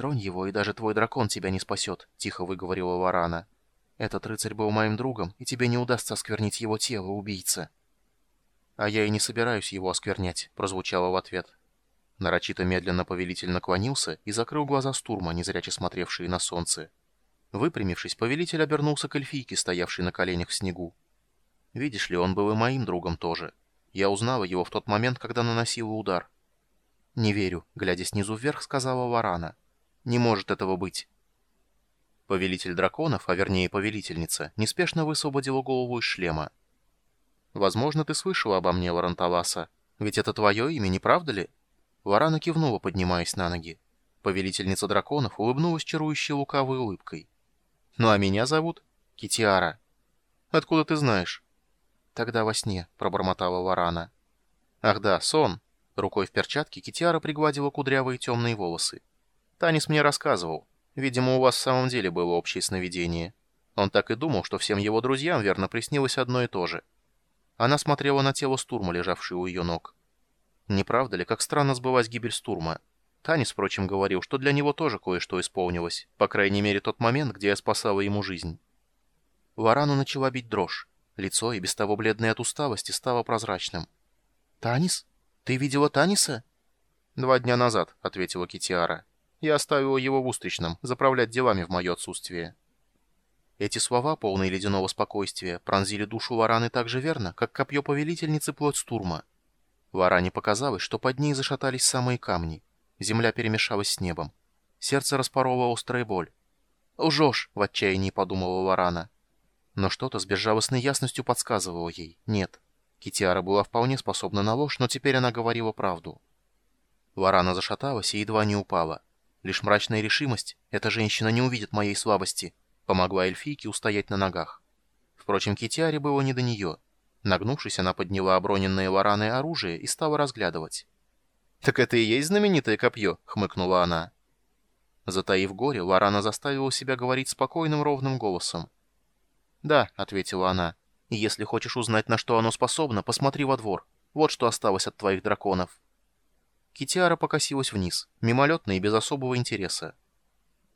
«Тронь его, и даже твой дракон тебя не спасет», — тихо выговорила Варана. «Этот рыцарь был моим другом, и тебе не удастся осквернить его тело, убийца». «А я и не собираюсь его осквернять», — прозвучало в ответ. Нарочито медленно повелитель наклонился и закрыл глаза Стурма, незряче смотревшие на солнце. Выпрямившись, повелитель обернулся к эльфийке, стоявшей на коленях в снегу. «Видишь ли, он был и моим другом тоже. Я узнала его в тот момент, когда наносила удар». «Не верю», — глядя снизу вверх, сказала Варана. «Не может этого быть». Повелитель драконов, а вернее повелительница, неспешно высвободила голову из шлема. «Возможно, ты слышала обо мне, Варанталаса. Ведь это твое имя, не правда ли?» Варана кивнула, поднимаясь на ноги. Повелительница драконов улыбнулась чарующей лукавой улыбкой. «Ну а меня зовут Китиара». «Откуда ты знаешь?» «Тогда во сне», — пробормотала Варана. «Ах да, сон». Рукой в перчатке Китиара пригладила кудрявые темные волосы. «Танис мне рассказывал. Видимо, у вас в самом деле было общее сновидение. Он так и думал, что всем его друзьям верно приснилось одно и то же». Она смотрела на тело Стурма, лежавшее у ее ног. Не правда ли, как странно сбылась гибель Стурма? Танис, впрочем, говорил, что для него тоже кое-что исполнилось, по крайней мере тот момент, где я спасала ему жизнь. Варану начала бить дрожь. Лицо, и без того бледное от усталости, стало прозрачным. «Танис? Ты видела Таниса?» «Два дня назад», — ответила Китиара. «Я оставила его в Устричном, заправлять делами в мое отсутствие». Эти слова, полные ледяного спокойствия, пронзили душу Вараны так же верно, как копье повелительницы плоть Стурма. Варане показалось, что под ней зашатались самые камни. Земля перемешалась с небом. Сердце распороло острая боль. «Лжешь!» — в отчаянии подумала Варана. Но что-то с безжалостной ясностью подсказывало ей. Нет. Китиара была вполне способна на ложь, но теперь она говорила правду. Варана зашаталась и едва не упала. Лишь мрачная решимость, эта женщина не увидит моей слабости, Помогла эльфийке устоять на ногах. Впрочем, Китиаре было не до нее. Нагнувшись, она подняла оброненное вараное оружие и стала разглядывать. «Так это и есть знаменитое копье?» — хмыкнула она. Затаив горе, Варана заставила себя говорить спокойным ровным голосом. «Да», — ответила она, — «и если хочешь узнать, на что оно способно, посмотри во двор. Вот что осталось от твоих драконов». Китиара покосилась вниз, мимолетно и без особого интереса.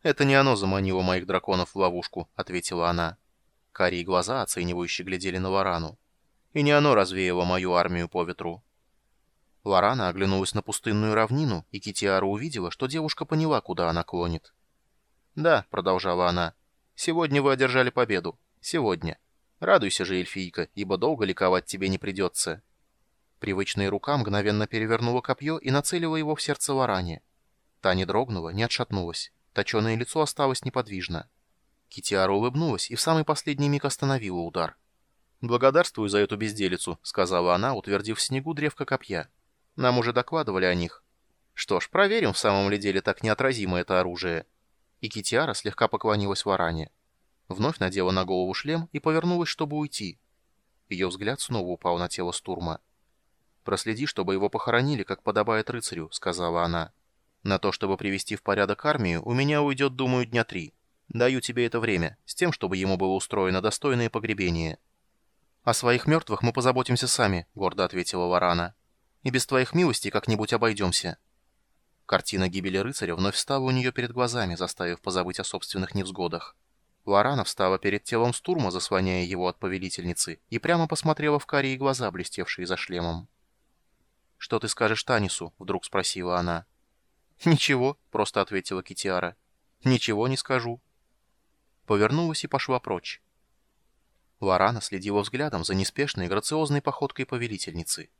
«Это не оно заманило моих драконов в ловушку», — ответила она. Карие глаза, оценивающе глядели на Варану. «И не оно развеяло мою армию по ветру». Варана оглянулась на пустынную равнину, и Китиара увидела, что девушка поняла, куда она клонит. «Да», — продолжала она, — «сегодня вы одержали победу. Сегодня. Радуйся же, эльфийка, ибо долго ликовать тебе не придется». Привычная рука мгновенно перевернула копье и нацелила его в сердце Варане. Та не дрогнула, не отшатнулась. Точеное лицо осталось неподвижно. Китиара улыбнулась и в самый последний миг остановила удар. «Благодарствую за эту безделицу», — сказала она, утвердив в снегу древко копья. «Нам уже докладывали о них». «Что ж, проверим, в самом ли деле так неотразимо это оружие». И Китиара слегка поклонилась Варане. Вновь надела на голову шлем и повернулась, чтобы уйти. Ее взгляд снова упал на тело Стурма. «Проследи, чтобы его похоронили, как подобает рыцарю», — сказала она. На то, чтобы привести в порядок армию, у меня уйдет, думаю, дня три. Даю тебе это время, с тем, чтобы ему было устроено достойное погребение». «О своих мертвых мы позаботимся сами», — гордо ответила Варана. «И без твоих милостей как-нибудь обойдемся». Картина гибели рыцаря вновь встала у нее перед глазами, заставив позабыть о собственных невзгодах. Варана встала перед телом Стурма, заслоняя его от повелительницы, и прямо посмотрела в карие глаза, блестевшие за шлемом. «Что ты скажешь Танису?» — вдруг спросила она. «Ничего», — просто ответила Китиара. «Ничего не скажу». Повернулась и пошла прочь. Лорана следила взглядом за неспешной грациозной походкой повелительницы.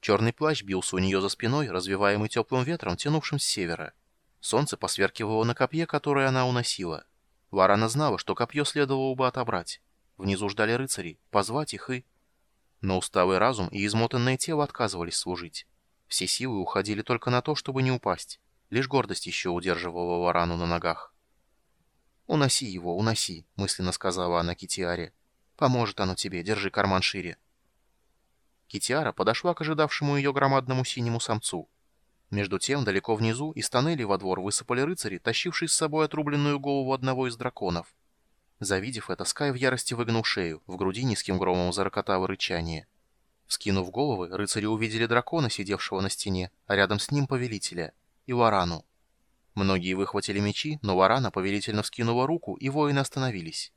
Черный плащ бился у нее за спиной, развиваемый теплым ветром, тянувшим с севера. Солнце посверкивало на копье, которое она уносила. Варана знала, что копье следовало бы отобрать. Внизу ждали рыцари, позвать их и... Но усталый разум и измотанное тело отказывались служить. Все силы уходили только на то, чтобы не упасть. Лишь гордость еще удерживала Варану на ногах. «Уноси его, уноси», — мысленно сказала она Китиаре. «Поможет оно тебе, держи карман шире». Китиара подошла к ожидавшему ее громадному синему самцу. Между тем, далеко внизу, из тоннелей во двор высыпали рыцари, тащившие с собой отрубленную голову одного из драконов. Завидев это, Скай в ярости выгнул шею, в груди низким громом зарокотало рычание. Вскинув головы, рыцари увидели дракона, сидевшего на стене, а рядом с ним повелителя — и Варану. Многие выхватили мечи, но Варана повелительно вскинула руку, и воины остановились.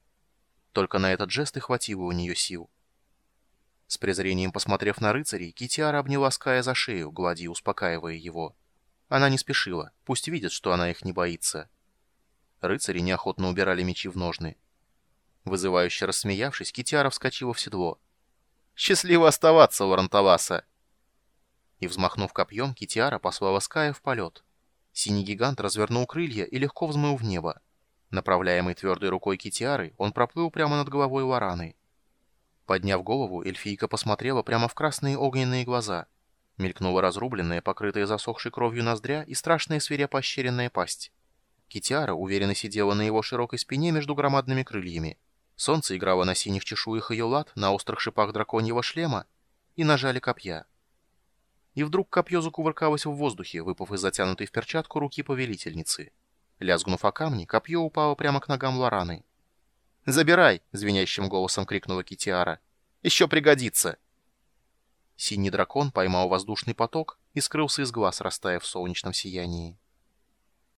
Только на этот жест и хватило у нее сил. С презрением посмотрев на рыцарей, Китиара обняла Ская за шею, гладя успокаивая его. Она не спешила, пусть видят, что она их не боится. Рыцари неохотно убирали мечи в ножны. Вызывающе рассмеявшись, Китиара вскочила в седло. «Счастливо оставаться, Лоранталаса!» И, взмахнув копьем, Китиара послала Ская в полет. Синий гигант развернул крылья и легко взмыл в небо. Направляемый твердой рукой Китиары, он проплыл прямо над головой Лораны. Подняв голову, эльфийка посмотрела прямо в красные огненные глаза. Мелькнула разрубленная, покрытая засохшей кровью ноздря и страшная свирепо ощеренная пасть. Китиара уверенно сидела на его широкой спине между громадными крыльями. Солнце играло на синих чешуях ее лад, на острых шипах драконьего шлема, и нажали копья. И вдруг копье закувыркалось в воздухе, выпав из затянутой в перчатку руки повелительницы. Лязгнув о камни, копье упало прямо к ногам Лораны. «Забирай!» — звенящим голосом крикнула Китиара. «Еще пригодится!» Синий дракон поймал воздушный поток и скрылся из глаз, растаяв в солнечном сиянии.